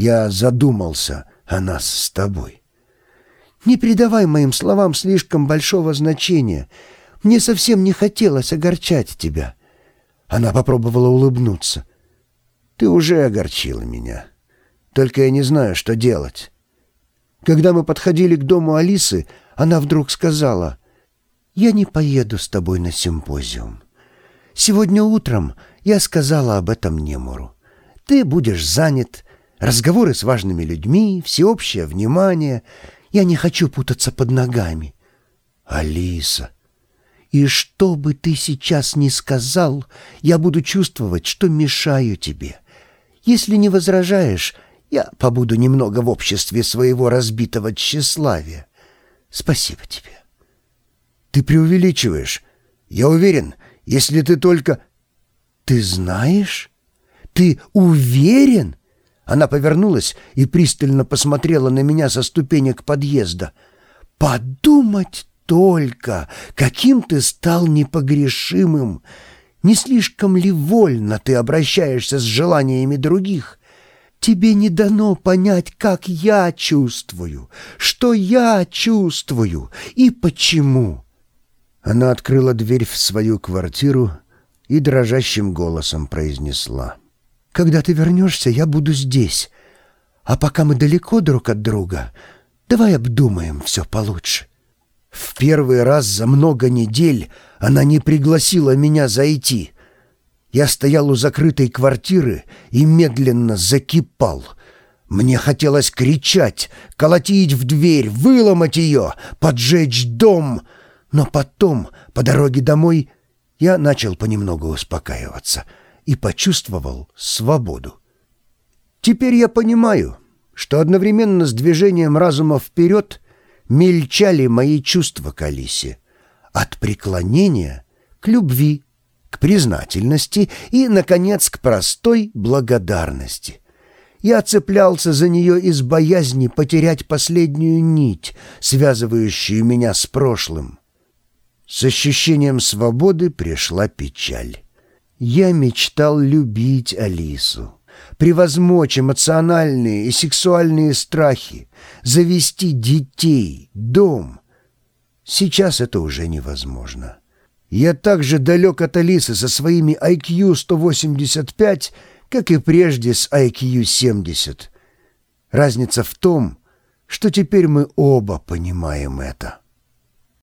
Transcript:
Я задумался о нас с тобой. Не придавай моим словам слишком большого значения. Мне совсем не хотелось огорчать тебя. Она попробовала улыбнуться. Ты уже огорчила меня. Только я не знаю, что делать. Когда мы подходили к дому Алисы, она вдруг сказала, «Я не поеду с тобой на симпозиум. Сегодня утром я сказала об этом Немуру. Ты будешь занят, разговоры с важными людьми, всеобщее внимание. Я не хочу путаться под ногами». «Алиса!» «И что бы ты сейчас ни сказал, я буду чувствовать, что мешаю тебе. Если не возражаешь, я побуду немного в обществе своего разбитого тщеславия. Спасибо тебе. Ты преувеличиваешь. Я уверен, если ты только... Ты знаешь? Ты уверен? Она повернулась и пристально посмотрела на меня со ступенек подъезда. Подумать только, каким ты стал непогрешимым! Не слишком ли вольно ты обращаешься с желаниями других? Тебе не дано понять, как я чувствую, что я чувствую и почему». Она открыла дверь в свою квартиру и дрожащим голосом произнесла. «Когда ты вернешься, я буду здесь. А пока мы далеко друг от друга, давай обдумаем все получше». В первый раз за много недель она не пригласила меня зайти — я стоял у закрытой квартиры и медленно закипал. Мне хотелось кричать, колотить в дверь, выломать ее, поджечь дом. Но потом, по дороге домой, я начал понемногу успокаиваться и почувствовал свободу. Теперь я понимаю, что одновременно с движением разума вперед мельчали мои чувства к Алисе. От преклонения к любви к признательности и, наконец, к простой благодарности. Я цеплялся за нее из боязни потерять последнюю нить, связывающую меня с прошлым. С ощущением свободы пришла печаль. Я мечтал любить Алису, превозмочь эмоциональные и сексуальные страхи, завести детей, дом. Сейчас это уже невозможно. Я так же далек от Алисы со своими IQ 185, как и прежде с IQ 70. Разница в том, что теперь мы оба понимаем это.